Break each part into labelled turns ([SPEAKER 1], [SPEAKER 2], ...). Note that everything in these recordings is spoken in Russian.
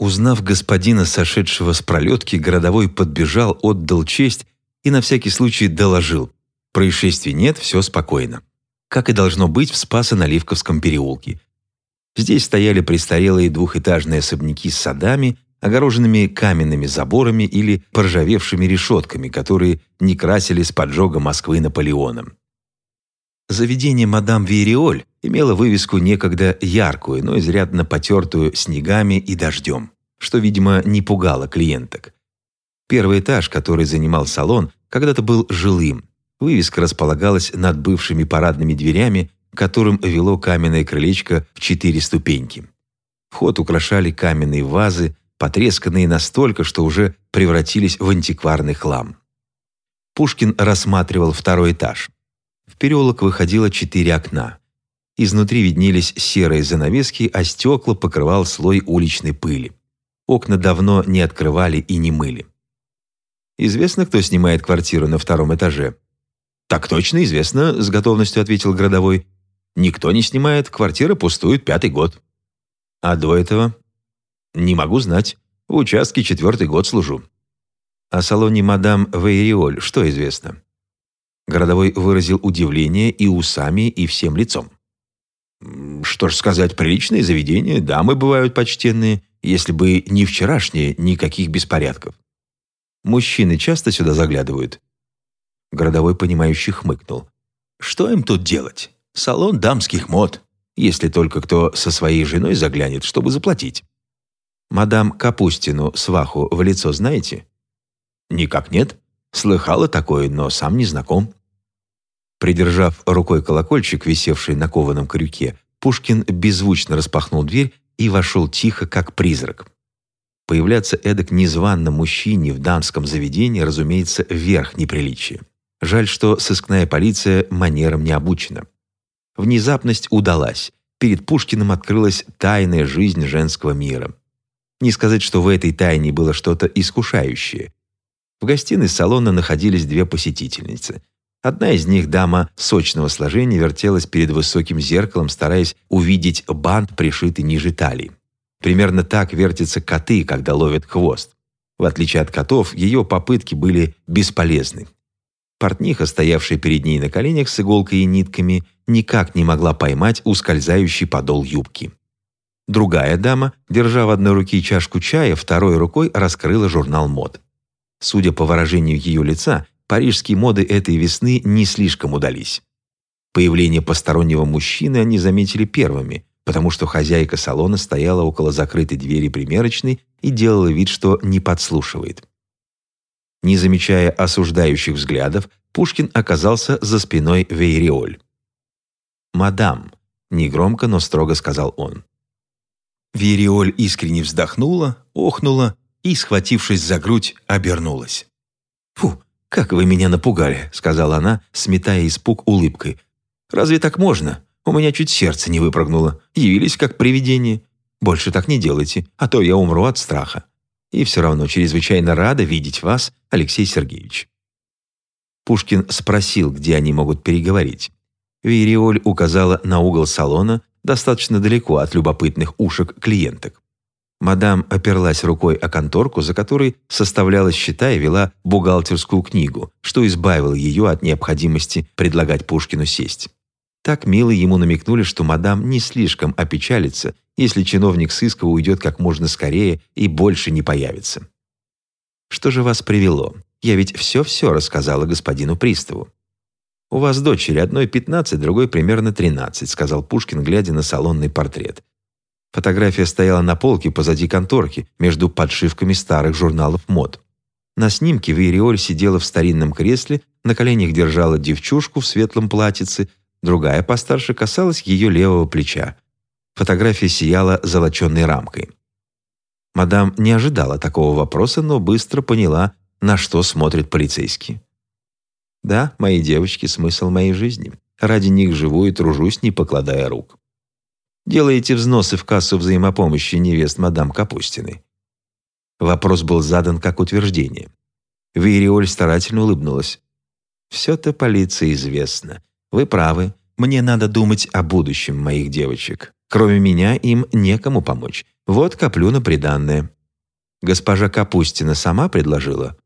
[SPEAKER 1] Узнав господина, сошедшего с пролетки, городовой подбежал, отдал честь и на всякий случай доложил. Происшествий нет, все спокойно. Как и должно быть в Спасо-Наливковском переулке. Здесь стояли престарелые двухэтажные особняки с садами, огороженными каменными заборами или поржавевшими решетками, которые не красили с поджога Москвы Наполеоном. Заведение «Мадам Вериоль» имело вывеску некогда яркую, но изрядно потертую снегами и дождем, что, видимо, не пугало клиенток. Первый этаж, который занимал салон, когда-то был жилым. Вывеска располагалась над бывшими парадными дверями, которым вело каменное крылечко в четыре ступеньки. Вход украшали каменные вазы, потресканные настолько, что уже превратились в антикварный хлам. Пушкин рассматривал второй этаж. В переулок выходило четыре окна. Изнутри виднелись серые занавески, а стекла покрывал слой уличной пыли. Окна давно не открывали и не мыли. «Известно, кто снимает квартиру на втором этаже?» «Так точно известно», — с готовностью ответил городовой. «Никто не снимает, квартира пустует пятый год». «А до этого?» «Не могу знать. В участке четвертый год служу». «О салоне мадам Вейриоль что известно?» Городовой выразил удивление и усами, и всем лицом. «Что ж сказать, приличные заведения, дамы бывают почтенные, если бы не вчерашние, никаких беспорядков. Мужчины часто сюда заглядывают?» Городовой, понимающий, хмыкнул. «Что им тут делать? Салон дамских мод, если только кто со своей женой заглянет, чтобы заплатить. Мадам Капустину, сваху, в лицо знаете?» «Никак нет. Слыхала такое, но сам не знаком». Придержав рукой колокольчик, висевший на кованом крюке, Пушкин беззвучно распахнул дверь и вошел тихо, как призрак. Появляться эдак незваным мужчине в дамском заведении, разумеется, верх неприличия. Жаль, что сыскная полиция манерам не обучена. Внезапность удалась. Перед Пушкиным открылась тайная жизнь женского мира. Не сказать, что в этой тайне было что-то искушающее. В гостиной салона находились две посетительницы. Одна из них, дама сочного сложения, вертелась перед высоким зеркалом, стараясь увидеть бант, пришитый ниже талии. Примерно так вертятся коты, когда ловят хвост. В отличие от котов, ее попытки были бесполезны. Портниха, стоявшая перед ней на коленях с иголкой и нитками, никак не могла поймать ускользающий подол юбки. Другая дама, держа в одной руке чашку чая, второй рукой раскрыла журнал мод. Судя по выражению ее лица, парижские моды этой весны не слишком удались. Появление постороннего мужчины они заметили первыми, потому что хозяйка салона стояла около закрытой двери примерочной и делала вид, что не подслушивает. Не замечая осуждающих взглядов, Пушкин оказался за спиной Вейриоль. «Мадам», — негромко, но строго сказал он. Вейриоль искренне вздохнула, охнула и, схватившись за грудь, обернулась. «Фу, «Как вы меня напугали», — сказала она, сметая испуг улыбкой. «Разве так можно? У меня чуть сердце не выпрыгнуло. Явились как привидение. Больше так не делайте, а то я умру от страха. И все равно чрезвычайно рада видеть вас, Алексей Сергеевич». Пушкин спросил, где они могут переговорить. Вириоль указала на угол салона, достаточно далеко от любопытных ушек клиенток. Мадам оперлась рукой о конторку, за которой составляла счета и вела бухгалтерскую книгу, что избавило ее от необходимости предлагать Пушкину сесть. Так мило ему намекнули, что мадам не слишком опечалится, если чиновник сыска уйдет как можно скорее и больше не появится. «Что же вас привело? Я ведь все-все рассказала господину приставу». «У вас дочери, одной пятнадцать, другой примерно тринадцать», сказал Пушкин, глядя на салонный портрет. Фотография стояла на полке позади конторки, между подшивками старых журналов мод. На снимке Вейриоль сидела в старинном кресле, на коленях держала девчушку в светлом платьице, другая постарше касалась ее левого плеча. Фотография сияла золоченной рамкой. Мадам не ожидала такого вопроса, но быстро поняла, на что смотрит полицейский. «Да, мои девочки — смысл моей жизни. Ради них живу и тружусь, не покладая рук делаете взносы в кассу взаимопомощи невест мадам Капустиной?» Вопрос был задан как утверждение. Вириоль старательно улыбнулась. «Все-то полиции известно. Вы правы. Мне надо думать о будущем моих девочек. Кроме меня им некому помочь. Вот коплю на приданное. Госпожа Капустина сама предложила?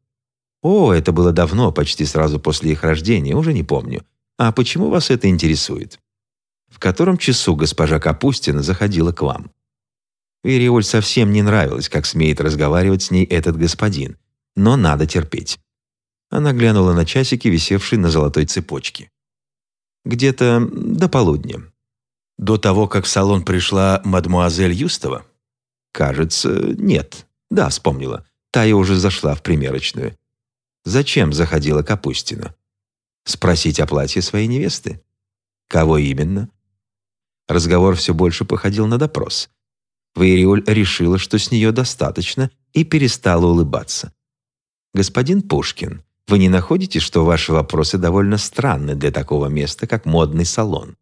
[SPEAKER 1] О, это было давно, почти сразу после их рождения, уже не помню. А почему вас это интересует? В котором часу госпожа Капустина заходила к вам? Вериоль совсем не нравилось, как смеет разговаривать с ней этот господин. Но надо терпеть. Она глянула на часики, висевшие на золотой цепочке. Где-то до полудня. До того, как в салон пришла мадмуазель Юстова? Кажется, нет. Да, вспомнила. Тая уже зашла в примерочную. Зачем заходила Капустина? Спросить о платье своей невесты? Кого именно? Разговор все больше походил на допрос. Вейриоль решила, что с нее достаточно, и перестала улыбаться. «Господин Пушкин, вы не находите, что ваши вопросы довольно странны для такого места, как модный салон?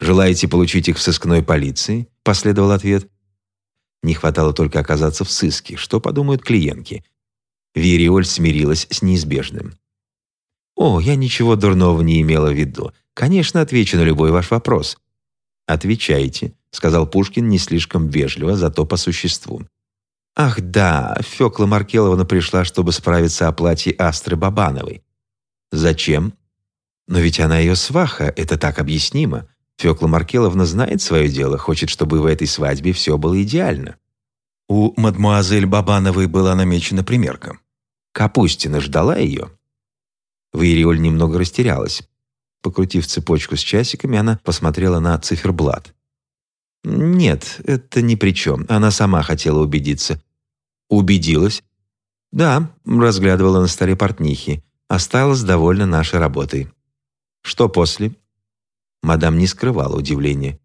[SPEAKER 1] Желаете получить их в сыскной полиции?» – последовал ответ. Не хватало только оказаться в сыске. Что подумают клиентки? Вириоль смирилась с неизбежным. «О, я ничего дурного не имела в виду. Конечно, отвечу на любой ваш вопрос». «Отвечайте», — сказал Пушкин не слишком вежливо, зато по существу. «Ах да, Фёкла Маркеловна пришла, чтобы справиться о платье Астры Бабановой». «Зачем?» «Но ведь она ее сваха, это так объяснимо. Фёкла Маркеловна знает свое дело, хочет, чтобы в этой свадьбе все было идеально». У мадмуазель Бабановой была намечена примерка. Капустина ждала ее. Вейриоль немного растерялась. Покрутив цепочку с часиками, она посмотрела на циферблат. «Нет, это ни при чем. Она сама хотела убедиться». «Убедилась?» «Да», — разглядывала на столе портнихи. «Осталась довольна нашей работой». «Что после?» Мадам не скрывала удивления.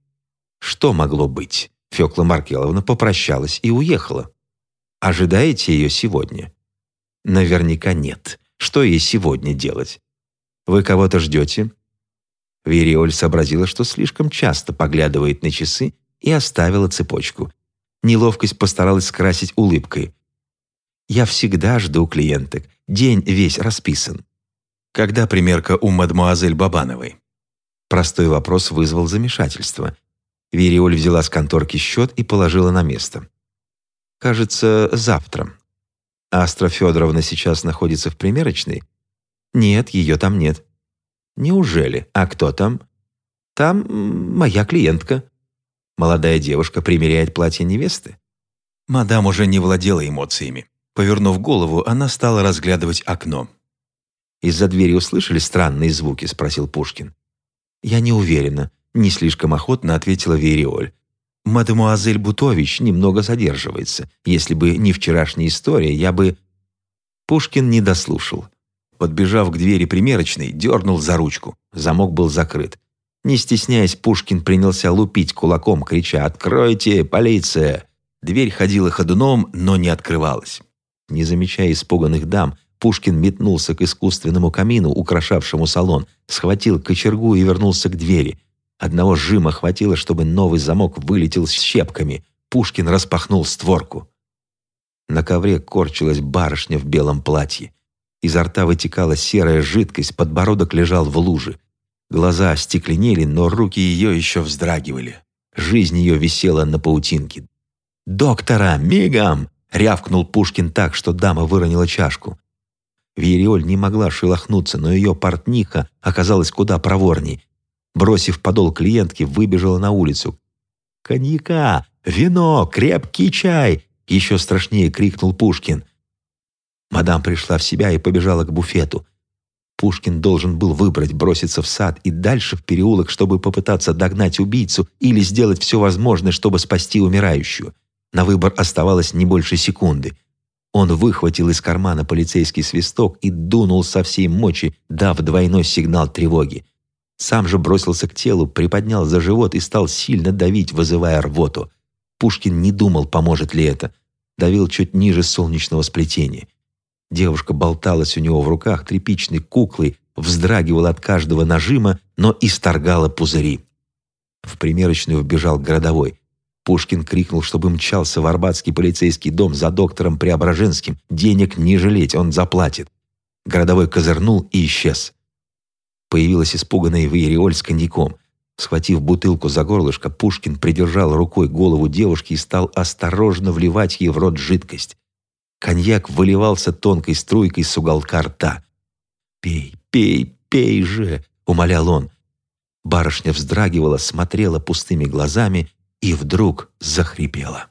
[SPEAKER 1] «Что могло быть?» Фёкла Маркеловна попрощалась и уехала. «Ожидаете ее сегодня?» «Наверняка нет. Что ей сегодня делать?» «Вы кого-то ждете?» Вериоль сообразила, что слишком часто поглядывает на часы и оставила цепочку. Неловкость постаралась скрасить улыбкой. «Я всегда жду клиенток. День весь расписан». «Когда примерка у мадмуазель Бабановой?» Простой вопрос вызвал замешательство. Вериоль взяла с конторки счет и положила на место. «Кажется, завтра. Астра Федоровна сейчас находится в примерочной?» «Нет, ее там нет». «Неужели? А кто там?» «Там моя клиентка». Молодая девушка примеряет платье невесты? Мадам уже не владела эмоциями. Повернув голову, она стала разглядывать окно. «Из-за двери услышали странные звуки?» – спросил Пушкин. «Я не уверена», – не слишком охотно ответила Вериоль. «Мадемуазель Бутович немного задерживается. Если бы не вчерашняя история, я бы...» Пушкин не дослушал. Подбежав к двери примерочной, дернул за ручку. Замок был закрыт. Не стесняясь, Пушкин принялся лупить кулаком, крича «Откройте! Полиция!». Дверь ходила ходуном, но не открывалась. Не замечая испуганных дам, Пушкин метнулся к искусственному камину, украшавшему салон, схватил кочергу и вернулся к двери. Одного сжима хватило, чтобы новый замок вылетел с щепками. Пушкин распахнул створку. На ковре корчилась барышня в белом платье. Изо рта вытекала серая жидкость, подбородок лежал в луже. Глаза остекленели, но руки ее еще вздрагивали. Жизнь ее висела на паутинке. «Доктора, мигом!» — рявкнул Пушкин так, что дама выронила чашку. Виериоль не могла шелохнуться, но ее портниха оказалась куда проворней. Бросив подол клиентки, выбежала на улицу. «Коньяка! Вино! Крепкий чай!» — еще страшнее крикнул Пушкин. Мадам пришла в себя и побежала к буфету. Пушкин должен был выбрать броситься в сад и дальше в переулок, чтобы попытаться догнать убийцу или сделать все возможное, чтобы спасти умирающую. На выбор оставалось не больше секунды. Он выхватил из кармана полицейский свисток и дунул со всей мочи, дав двойной сигнал тревоги. Сам же бросился к телу, приподнял за живот и стал сильно давить, вызывая рвоту. Пушкин не думал, поможет ли это. Давил чуть ниже солнечного сплетения. Девушка болталась у него в руках тряпичной куклой, вздрагивала от каждого нажима, но исторгала пузыри. В примерочную вбежал городовой. Пушкин крикнул, чтобы мчался в Арбатский полицейский дом за доктором Преображенским. Денег не жалеть, он заплатит. Городовой козырнул и исчез. Появилась испуганная Виериоль с коньяком. Схватив бутылку за горлышко, Пушкин придержал рукой голову девушки и стал осторожно вливать ей в рот жидкость. Коньяк выливался тонкой струйкой с уголка рта. «Пей, пей, пей же!» — умолял он. Барышня вздрагивала, смотрела пустыми глазами и вдруг захрипела.